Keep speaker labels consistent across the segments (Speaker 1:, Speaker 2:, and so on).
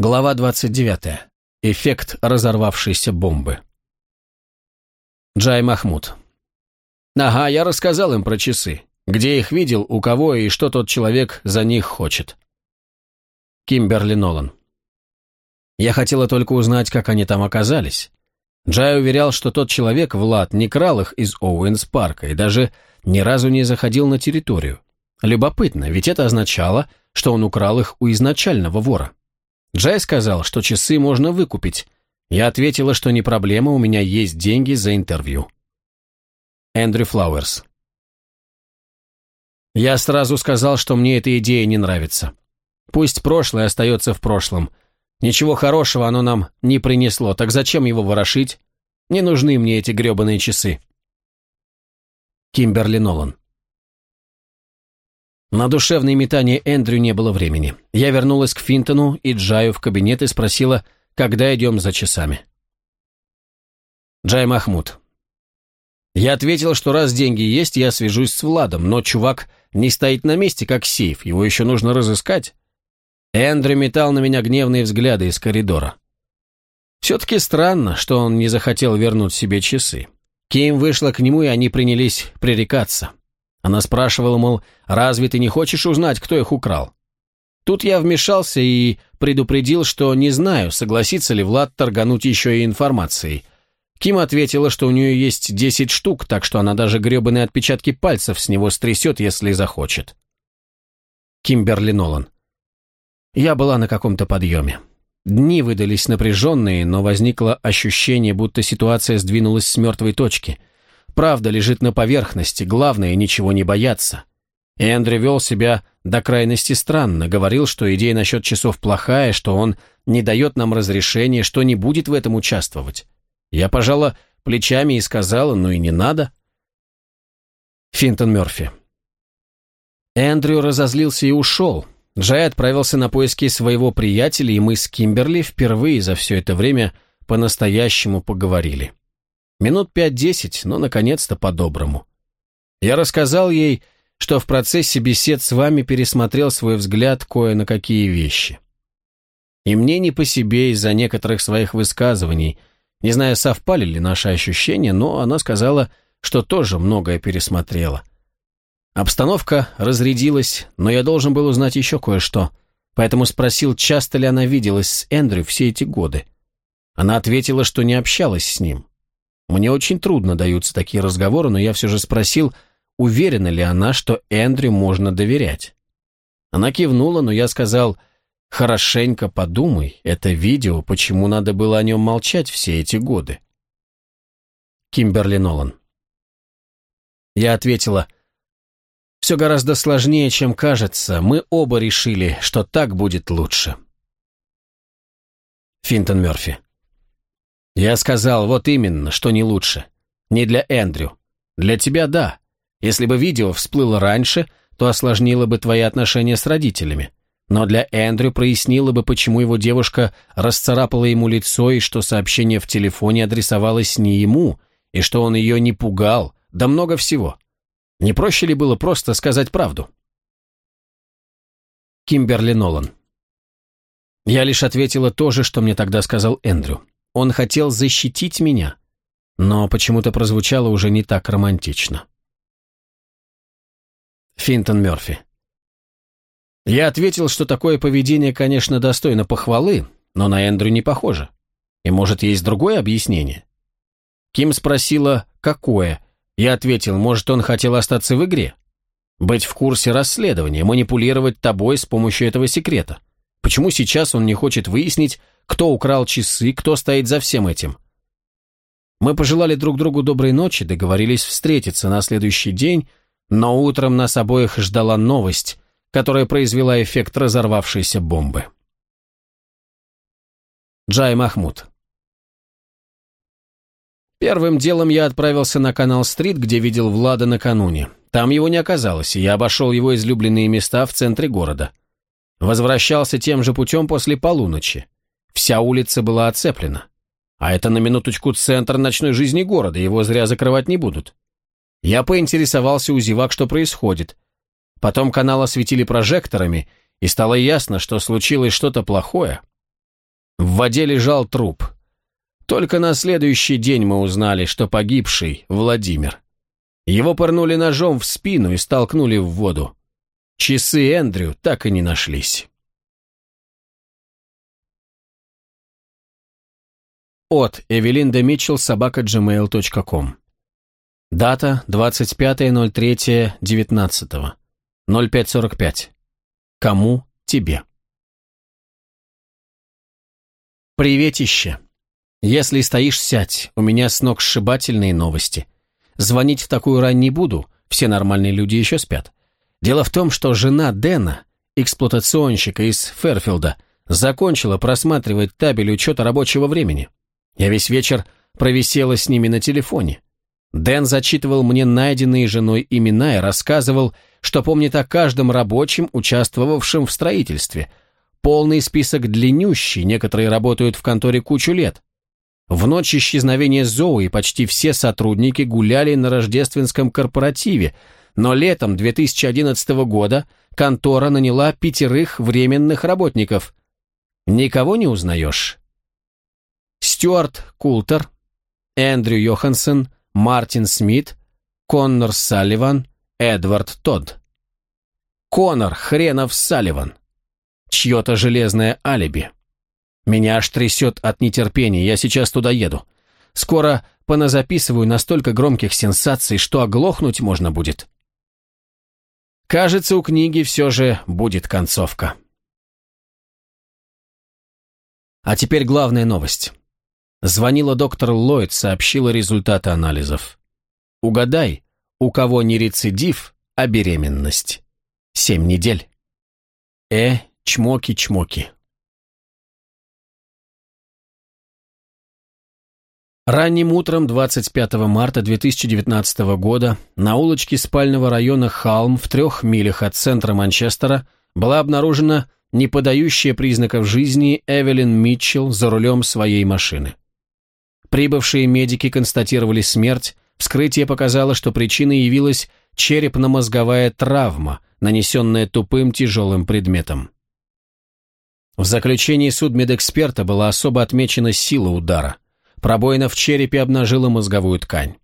Speaker 1: Глава 29. Эффект разорвавшейся бомбы. Джай Махмуд. Ага, я рассказал им про часы. Где их видел, у кого и что тот человек за них хочет. Кимберли Нолан. Я хотела только узнать, как они там оказались. Джай уверял, что тот человек, Влад, не крал их из Оуэнс-парка и даже ни разу не заходил на территорию. Любопытно, ведь это означало, что он украл их у изначального вора. Джай сказал, что часы можно выкупить. Я ответила, что не проблема, у меня есть деньги за интервью. Эндрю Флауэрс. Я сразу сказал, что мне эта идея не нравится. Пусть прошлое остается в прошлом. Ничего хорошего оно нам не принесло, так зачем его ворошить? Не нужны мне эти грёбаные часы. Кимберли Нолан. На душевные метания Эндрю не было времени. Я вернулась к Финтону и Джаю в кабинет и спросила, когда идем за часами. Джай Махмуд. Я ответил, что раз деньги есть, я свяжусь с Владом, но чувак не стоит на месте, как сейф, его еще нужно разыскать. Эндрю метал на меня гневные взгляды из коридора. Все-таки странно, что он не захотел вернуть себе часы. Кейм вышла к нему, и они принялись пререкаться. Она спрашивала, мол, разве ты не хочешь узнать, кто их украл? Тут я вмешался и предупредил, что не знаю, согласится ли Влад торгануть еще и информацией. Ким ответила, что у нее есть 10 штук, так что она даже гребаные отпечатки пальцев с него стрясет, если захочет. Кимберли Нолан. Я была на каком-то подъеме. Дни выдались напряженные, но возникло ощущение, будто ситуация сдвинулась с мертвой точки правда лежит на поверхности, главное – ничего не бояться. Эндрю вел себя до крайности странно, говорил, что идея насчет часов плохая, что он не дает нам разрешения, что не будет в этом участвовать. Я пожала плечами и сказала, ну и не надо. Финтон Мерфи. Эндрю разозлился и ушел. Джай отправился на поиски своего приятеля, и мы с Кимберли впервые за все это время по-настоящему поговорили. Минут пять-десять, но, наконец-то, по-доброму. Я рассказал ей, что в процессе бесед с вами пересмотрел свой взгляд кое на какие вещи. И мне не по себе из-за некоторых своих высказываний. Не знаю, совпали ли наши ощущения, но она сказала, что тоже многое пересмотрела. Обстановка разрядилась, но я должен был узнать еще кое-что, поэтому спросил, часто ли она виделась с Эндрю все эти годы. Она ответила, что не общалась с ним. Мне очень трудно даются такие разговоры, но я все же спросил, уверена ли она, что Эндрю можно доверять. Она кивнула, но я сказал, «Хорошенько подумай, это видео, почему надо было о нем молчать все эти годы?» Кимберли Нолан. Я ответила, «Все гораздо сложнее, чем кажется. Мы оба решили, что так будет лучше». Финтон Мёрфи. Я сказал, вот именно, что не лучше. Не для Эндрю. Для тебя – да. Если бы видео всплыло раньше, то осложнило бы твои отношения с родителями. Но для Эндрю прояснило бы, почему его девушка расцарапала ему лицо и что сообщение в телефоне адресовалось не ему, и что он ее не пугал, да много всего. Не проще ли было просто сказать правду? Кимберли Нолан. Я лишь ответила то же, что мне тогда сказал Эндрю. Он хотел защитить меня, но почему-то прозвучало уже не так романтично. Финтон Мёрфи. Я ответил, что такое поведение, конечно, достойно похвалы, но на Эндрю не похоже. И, может, есть другое объяснение? Ким спросила, какое. Я ответил, может, он хотел остаться в игре? Быть в курсе расследования, манипулировать тобой с помощью этого секрета. Почему сейчас он не хочет выяснить, кто украл часы, кто стоит за всем этим. Мы пожелали друг другу доброй ночи, договорились встретиться на следующий день, но утром нас обоих ждала новость, которая произвела эффект разорвавшейся бомбы. Джай Махмуд Первым делом я отправился на канал-стрит, где видел Влада накануне. Там его не оказалось, и я обошел его излюбленные места в центре города. Возвращался тем же путем после полуночи. Вся улица была оцеплена. А это на минуточку центр ночной жизни города, его зря закрывать не будут. Я поинтересовался у зевак, что происходит. Потом канал осветили прожекторами, и стало ясно, что случилось что-то плохое. В воде лежал труп. Только на следующий день мы узнали, что погибший Владимир. Его пырнули ножом в спину и столкнули в воду. Часы Эндрю так и не нашлись. От Эвелинда Митчелл собака gmail.com. Дата 25.03.19. 05.45. Кому тебе? Приветище. Если стоишь, сядь. У меня с ног сшибательные новости. Звонить в такую рань не буду, все нормальные люди еще спят. Дело в том, что жена Дэна, эксплуатационщика из Ферфилда, закончила просматривать табель учета рабочего времени. Я весь вечер провисела с ними на телефоне. Дэн зачитывал мне найденные женой имена и рассказывал, что помнит о каждом рабочем, участвовавшем в строительстве. Полный список длиннющий, некоторые работают в конторе кучу лет. В ночь исчезновения Зои почти все сотрудники гуляли на рождественском корпоративе, но летом 2011 года контора наняла пятерых временных работников. Никого не узнаешь. Стюарт Култер, Эндрю Йоханссон, Мартин Смит, Коннор Салливан, Эдвард Тодд. Коннор Хренов Салливан. Чье-то железное алиби. Меня аж трясет от нетерпения, я сейчас туда еду. Скоро поназаписываю настолько громких сенсаций, что оглохнуть можно будет. Кажется, у книги все же будет концовка. А теперь главная новость. Звонила доктор Ллойд, сообщила результаты анализов. Угадай, у кого не рецидив, а беременность. Семь недель. Э, чмоки-чмоки. Ранним утром 25 марта 2019 года на улочке спального района Халм в трех милях от центра Манчестера была обнаружена не подающая признаков жизни Эвелин Митчелл за рулем своей машины. Прибывшие медики констатировали смерть, вскрытие показало, что причиной явилась черепно-мозговая травма, нанесенная тупым тяжелым предметом. В заключении судмедэксперта была особо отмечена сила удара. Пробоина в черепе обнажила мозговую ткань.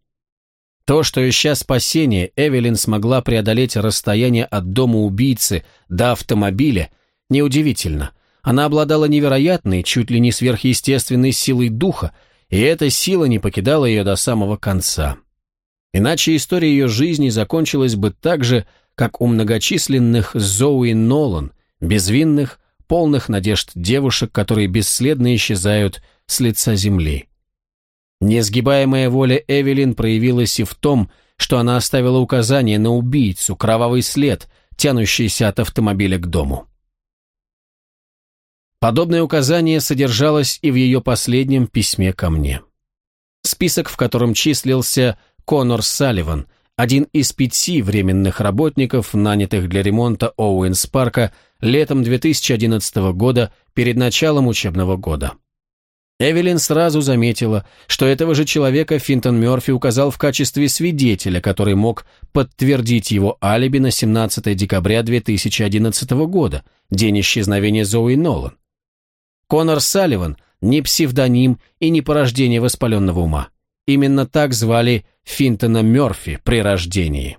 Speaker 1: То, что ища спасение Эвелин смогла преодолеть расстояние от дома убийцы до автомобиля, неудивительно. Она обладала невероятной, чуть ли не сверхъестественной силой духа, и эта сила не покидала ее до самого конца. Иначе история ее жизни закончилась бы так же, как у многочисленных Зоуи Нолан, безвинных, полных надежд девушек, которые бесследно исчезают с лица земли. Несгибаемая воля Эвелин проявилась и в том, что она оставила указание на убийцу, кровавый след, тянущийся от автомобиля к дому. Подобное указание содержалось и в ее последнем письме ко мне. Список, в котором числился Конор Салливан, один из пяти временных работников, нанятых для ремонта Оуэнс-парка летом 2011 года перед началом учебного года. Эвелин сразу заметила, что этого же человека Финтон Мёрфи указал в качестве свидетеля, который мог подтвердить его алиби на 17 декабря 2011 года, день исчезновения Зои Нолан. Конор Салливан – не псевдоним и не порождение воспаленного ума. Именно так звали Финтона Мёрфи при рождении.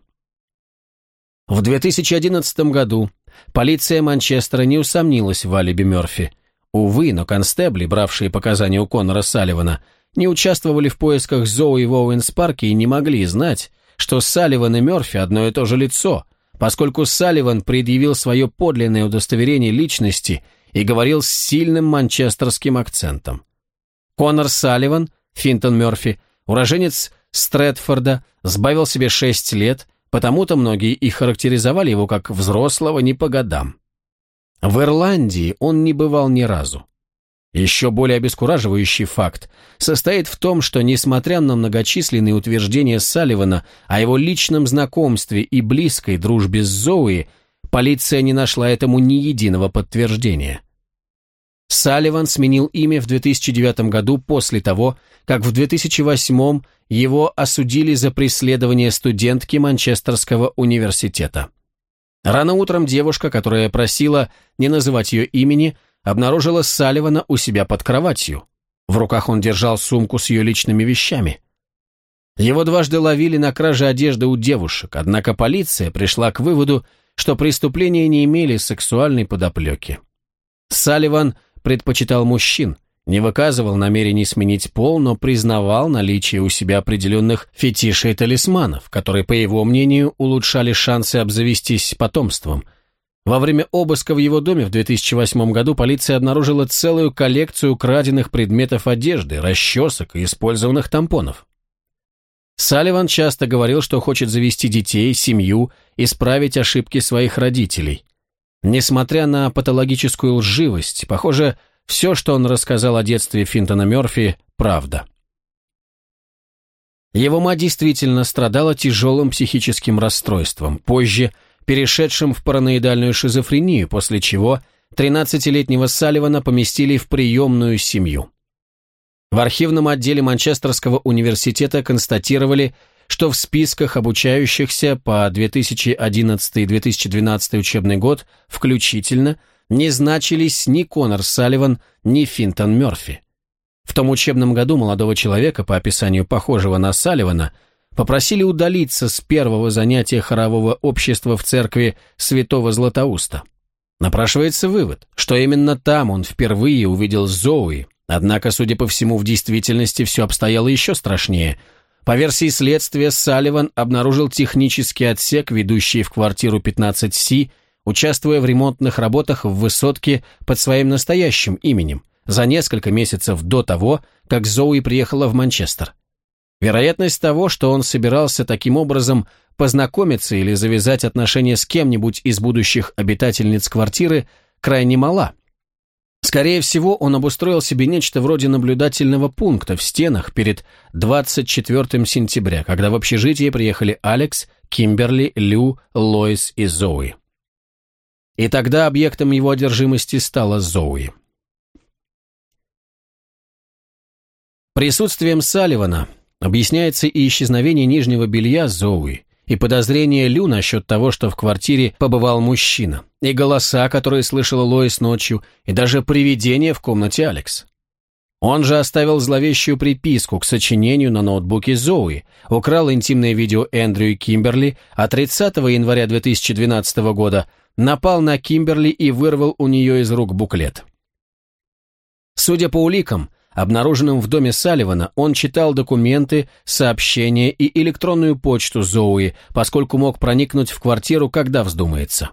Speaker 1: В 2011 году полиция Манчестера не усомнилась в алиби Мёрфи. Увы, но констебли, бравшие показания у Конора Салливана, не участвовали в поисках Зоуи в Оуэнс-парке и не могли знать, что Салливан и Мёрфи одно и то же лицо, поскольку Салливан предъявил свое подлинное удостоверение личности – и говорил с сильным манчестерским акцентом. Конор Салливан, Финтон Мерфи, уроженец Стрэдфорда, сбавил себе шесть лет, потому-то многие и характеризовали его как взрослого не по годам. В Ирландии он не бывал ни разу. Еще более обескураживающий факт состоит в том, что, несмотря на многочисленные утверждения Салливана о его личном знакомстве и близкой дружбе с Зоуи, Полиция не нашла этому ни единого подтверждения. Салливан сменил имя в 2009 году после того, как в 2008 его осудили за преследование студентки Манчестерского университета. Рано утром девушка, которая просила не называть ее имени, обнаружила Салливана у себя под кроватью. В руках он держал сумку с ее личными вещами. Его дважды ловили на краже одежды у девушек, однако полиция пришла к выводу, что преступления не имели сексуальной подоплеки. Салливан предпочитал мужчин, не выказывал намерений сменить пол, но признавал наличие у себя определенных фетишей-талисманов, которые, по его мнению, улучшали шансы обзавестись потомством. Во время обыска в его доме в 2008 году полиция обнаружила целую коллекцию краденных предметов одежды, расчесок и использованных тампонов. Салливан часто говорил, что хочет завести детей, семью, исправить ошибки своих родителей. Несмотря на патологическую лживость, похоже, все, что он рассказал о детстве Финтона Мерфи, правда. Его мать действительно страдала тяжелым психическим расстройством, позже перешедшим в параноидальную шизофрению, после чего 13-летнего Салливана поместили в приемную семью. В архивном отделе Манчестерского университета констатировали, что в списках обучающихся по 2011-2012 учебный год включительно не значились ни Конор Салливан, ни Финтон Мёрфи. В том учебном году молодого человека, по описанию похожего на Салливана, попросили удалиться с первого занятия хорового общества в церкви святого Златоуста. Напрашивается вывод, что именно там он впервые увидел Зоуи, Однако, судя по всему, в действительности все обстояло еще страшнее. По версии следствия, Салливан обнаружил технический отсек, ведущий в квартиру 15С, участвуя в ремонтных работах в высотке под своим настоящим именем, за несколько месяцев до того, как Зоуи приехала в Манчестер. Вероятность того, что он собирался таким образом познакомиться или завязать отношения с кем-нибудь из будущих обитательниц квартиры, крайне мала – Скорее всего, он обустроил себе нечто вроде наблюдательного пункта в стенах перед 24 сентября, когда в общежитие приехали Алекс, Кимберли, Лю, Лоис и Зои. И тогда объектом его одержимости стала Зои. Присутствием Салливана объясняется и исчезновение нижнего белья Зоуи, и подозрения Лю насчет того, что в квартире побывал мужчина, и голоса, которые слышала Лоис ночью, и даже привидение в комнате Алекс. Он же оставил зловещую приписку к сочинению на ноутбуке Зои, украл интимное видео Эндрю и Кимберли, а 30 января 2012 года напал на Кимберли и вырвал у нее из рук буклет. Судя по уликам, Обнаруженным в доме Салливана он читал документы, сообщения и электронную почту Зоуи, поскольку мог проникнуть в квартиру, когда вздумается.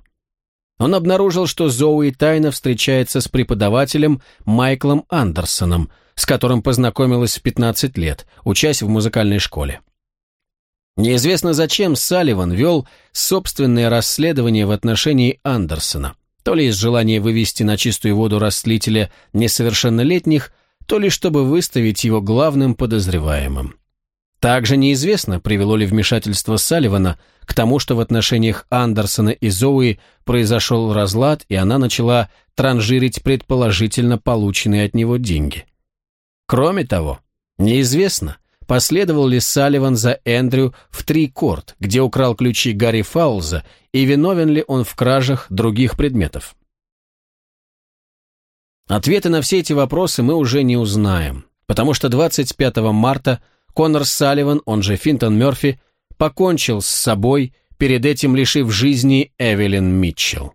Speaker 1: Он обнаружил, что Зоуи тайно встречается с преподавателем Майклом Андерсоном, с которым познакомилась в 15 лет, учась в музыкальной школе. Неизвестно зачем Салливан вел собственное расследование в отношении Андерсона, то ли из желания вывести на чистую воду растлителя несовершеннолетних, то ли чтобы выставить его главным подозреваемым. Также неизвестно, привело ли вмешательство Салливана к тому, что в отношениях Андерсона и Зоуи произошел разлад, и она начала транжирить предположительно полученные от него деньги. Кроме того, неизвестно, последовал ли Салливан за Эндрю в Трикорд, где украл ключи Гарри Фаулза, и виновен ли он в кражах других предметов. Ответы на все эти вопросы мы уже не узнаем, потому что 25 марта Конор Салливан, он же Финтон Мёрфи, покончил с собой, перед этим лишив жизни Эвелин Митчелл.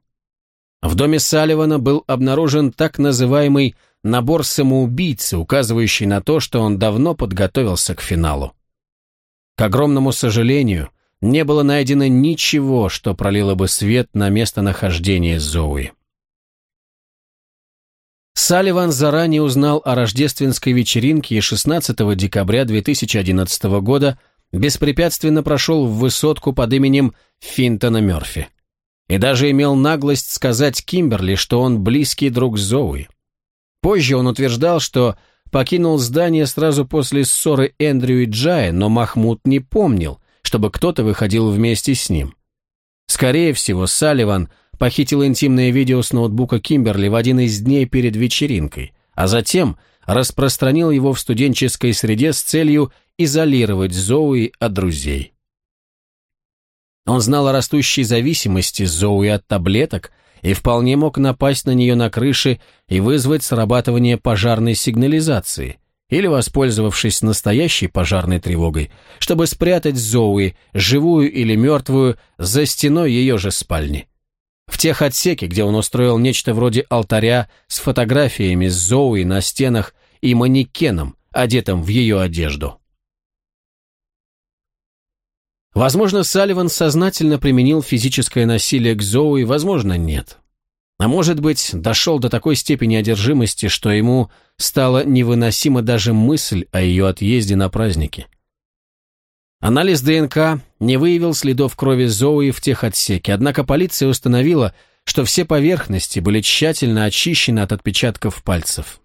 Speaker 1: В доме Салливана был обнаружен так называемый набор самоубийцы, указывающий на то, что он давно подготовился к финалу. К огромному сожалению, не было найдено ничего, что пролило бы свет на местонахождение Зоуи. Салливан заранее узнал о рождественской вечеринке и 16 декабря 2011 года беспрепятственно прошел в высотку под именем Финтона Мерфи И даже имел наглость сказать Кимберли, что он близкий друг Зоуи. Позже он утверждал, что покинул здание сразу после ссоры Эндрю и Джая, но Махмуд не помнил, чтобы кто-то выходил вместе с ним. Скорее всего, Салливан – Похитил интимное видео с ноутбука Кимберли в один из дней перед вечеринкой, а затем распространил его в студенческой среде с целью изолировать Зоуи от друзей. Он знал о растущей зависимости Зоуи от таблеток и вполне мог напасть на нее на крыше и вызвать срабатывание пожарной сигнализации – или воспользовавшись настоящей пожарной тревогой, чтобы спрятать Зоуи, живую или мертвую, за стеной ее же спальни. В тех отсеке, где он устроил нечто вроде алтаря с фотографиями Зоуи на стенах и манекеном, одетым в ее одежду. Возможно, Салливан сознательно применил физическое насилие к Зоуи, возможно, нет. А может быть, дошел до такой степени одержимости, что ему стала невыносима даже мысль о ее отъезде на праздники. Анализ ДНК не выявил следов крови Зоуи в тех отсеке, однако полиция установила, что все поверхности были тщательно очищены от отпечатков пальцев.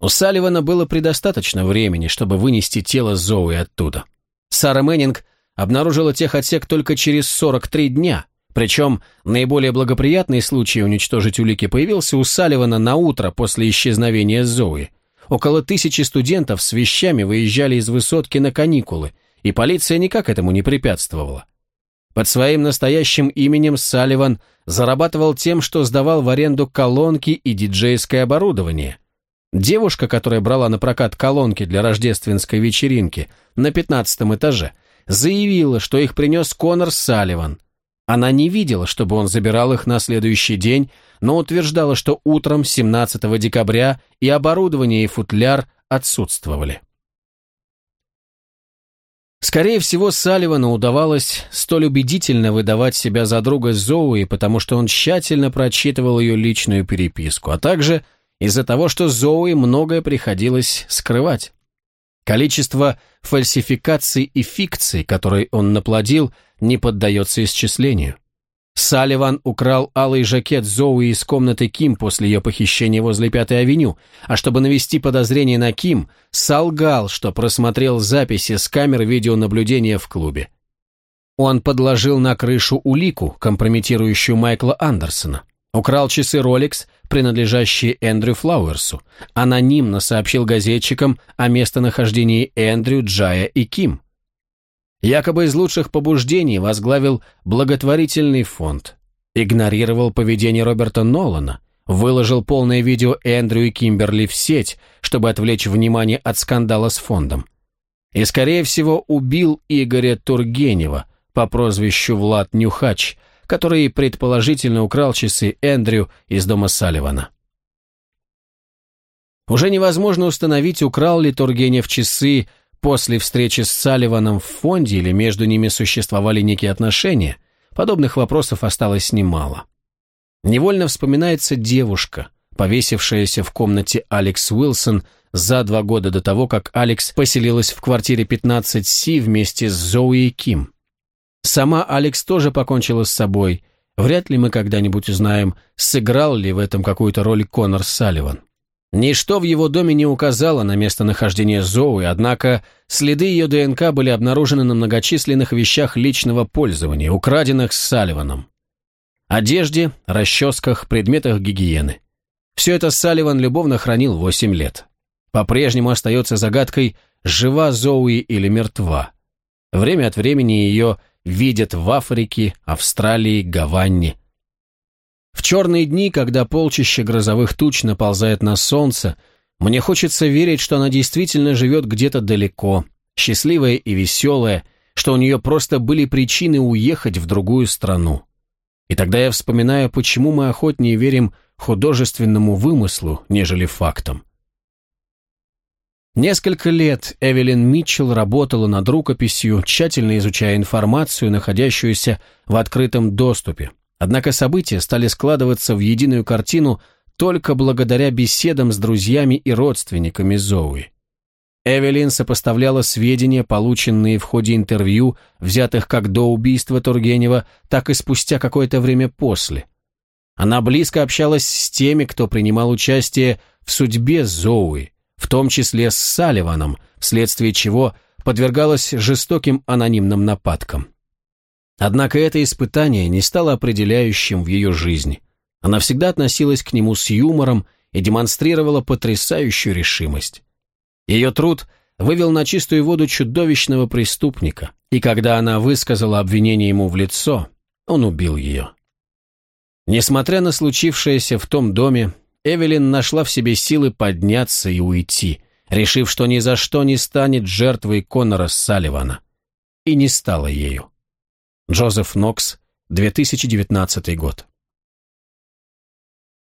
Speaker 1: У Салливана было предостаточно времени, чтобы вынести тело Зоуи оттуда. Сара Мэннинг обнаружила тех отсек только через 43 дня, причем наиболее благоприятный случай уничтожить улики появился у Салливана на утро после исчезновения Зоуи – Около тысячи студентов с вещами выезжали из высотки на каникулы, и полиция никак этому не препятствовала. Под своим настоящим именем Салливан зарабатывал тем, что сдавал в аренду колонки и диджейское оборудование. Девушка, которая брала на прокат колонки для рождественской вечеринки на пятнадцатом этаже, заявила, что их принес Конор Салливан – она не видела, чтобы он забирал их на следующий день, но утверждала, что утром 17 декабря и оборудование, и футляр отсутствовали. Скорее всего, Салливану удавалось столь убедительно выдавать себя за друга Зоуи, потому что он тщательно прочитывал ее личную переписку, а также из-за того, что Зоуи многое приходилось скрывать. Количество фальсификаций и фикций, которые он наплодил – не поддается исчислению. Салливан украл алый жакет Зоуи из комнаты Ким после ее похищения возле Пятой авеню, а чтобы навести подозрение на Ким, солгал, что просмотрел записи с камер видеонаблюдения в клубе. Он подложил на крышу улику, компрометирующую Майкла Андерсона. Украл часы Rolex, принадлежащие Эндрю Флауэрсу. Анонимно сообщил газетчикам о местонахождении Эндрю, Джая и Ким якобы из лучших побуждений возглавил благотворительный фонд, игнорировал поведение Роберта Нолана, выложил полное видео Эндрю и Кимберли в сеть, чтобы отвлечь внимание от скандала с фондом. И, скорее всего, убил Игоря Тургенева по прозвищу Влад Нюхач, который предположительно украл часы Эндрю из дома Салливана. Уже невозможно установить, украл ли Тургенев часы после встречи с Салливаном в фонде или между ними существовали некие отношения, подобных вопросов осталось немало. Невольно вспоминается девушка, повесившаяся в комнате Алекс Уилсон за два года до того, как Алекс поселилась в квартире 15C вместе с Зоуи и Ким. Сама Алекс тоже покончила с собой. Вряд ли мы когда-нибудь узнаем, сыграл ли в этом какую-то роль Конор Салливан. Ничто в его доме не указало на местонахождение Зоуи, однако следы ее ДНК были обнаружены на многочисленных вещах личного пользования, украденных с Салливаном. Одежде, расческах, предметах гигиены. Все это Салливан любовно хранил 8 лет. По-прежнему остается загадкой, жива Зоуи или мертва. Время от времени ее видят в Африке, Австралии, Гаване – в черные дни, когда полчища грозовых туч наползает на солнце, мне хочется верить, что она действительно живет где-то далеко, счастливая и веселая, что у нее просто были причины уехать в другую страну. И тогда я вспоминаю, почему мы охотнее верим художественному вымыслу, нежели фактам. Несколько лет Эвелин Митчелл работала над рукописью, тщательно изучая информацию, находящуюся в открытом доступе, Однако события стали складываться в единую картину только благодаря беседам с друзьями и родственниками Зоуи. Эвелин сопоставляла сведения, полученные в ходе интервью, взятых как до убийства Тургенева, так и спустя какое-то время после. Она близко общалась с теми, кто принимал участие в судьбе Зоуи, в том числе с Салливаном, вследствие чего подвергалась жестоким анонимным нападкам. Однако это испытание не стало определяющим в ее жизни. Она всегда относилась к нему с юмором и демонстрировала потрясающую решимость. Ее труд вывел на чистую воду чудовищного преступника, и когда она высказала обвинение ему в лицо, он убил ее. Несмотря на случившееся в том доме, Эвелин нашла в себе силы подняться и уйти, решив, что ни за что не станет жертвой Конора Салливана. И не стала ею. Джозеф Нокс, 2019 год.